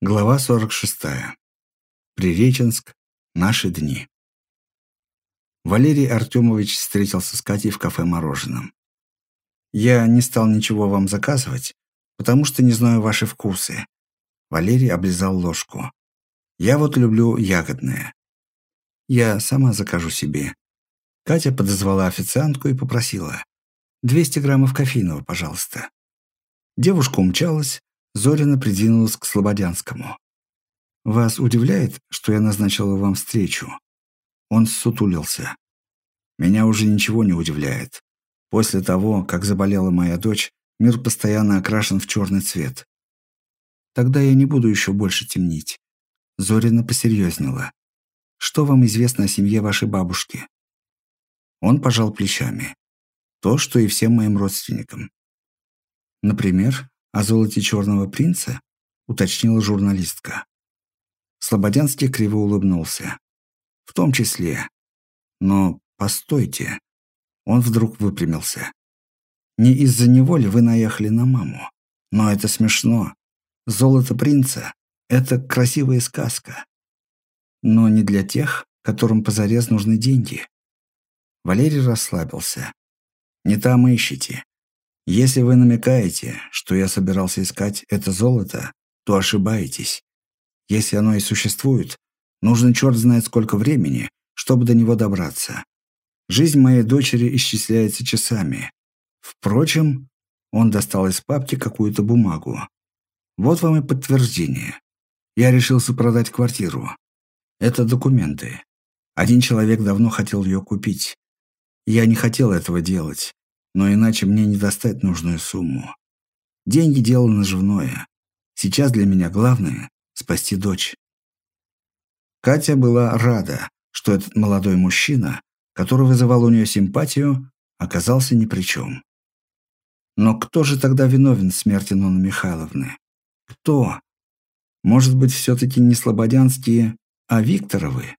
Глава 46. Приреченск. Наши дни. Валерий Артемович встретился с Катей в кафе «Мороженом». «Я не стал ничего вам заказывать, потому что не знаю ваши вкусы». Валерий облизал ложку. «Я вот люблю ягодное. Я сама закажу себе». Катя подозвала официантку и попросила. «200 граммов кофейного, пожалуйста». Девушка умчалась, Зорина придвинулась к Слободянскому. «Вас удивляет, что я назначила вам встречу?» Он сутулился. «Меня уже ничего не удивляет. После того, как заболела моя дочь, мир постоянно окрашен в черный цвет. Тогда я не буду еще больше темнить». Зорина посерьезнела. «Что вам известно о семье вашей бабушки?» Он пожал плечами. «То, что и всем моим родственникам». «Например?» «О золоте черного принца?» — уточнила журналистка. Слободянский криво улыбнулся. «В том числе. Но постойте». Он вдруг выпрямился. «Не из-за него ли вы наехали на маму? Но это смешно. Золото принца — это красивая сказка. Но не для тех, которым позарез нужны деньги». Валерий расслабился. «Не там ищите. Если вы намекаете, что я собирался искать это золото, то ошибаетесь. Если оно и существует, нужно черт знает сколько времени, чтобы до него добраться. Жизнь моей дочери исчисляется часами. Впрочем, он достал из папки какую-то бумагу. Вот вам и подтверждение. Я решился продать квартиру. Это документы. Один человек давно хотел ее купить. Я не хотел этого делать но иначе мне не достать нужную сумму. Деньги – дело наживное. Сейчас для меня главное – спасти дочь. Катя была рада, что этот молодой мужчина, который вызывал у нее симпатию, оказался ни при чем. Но кто же тогда виновен в смерти Нонны Михайловны? Кто? Может быть, все-таки не Слободянские, а Викторовы?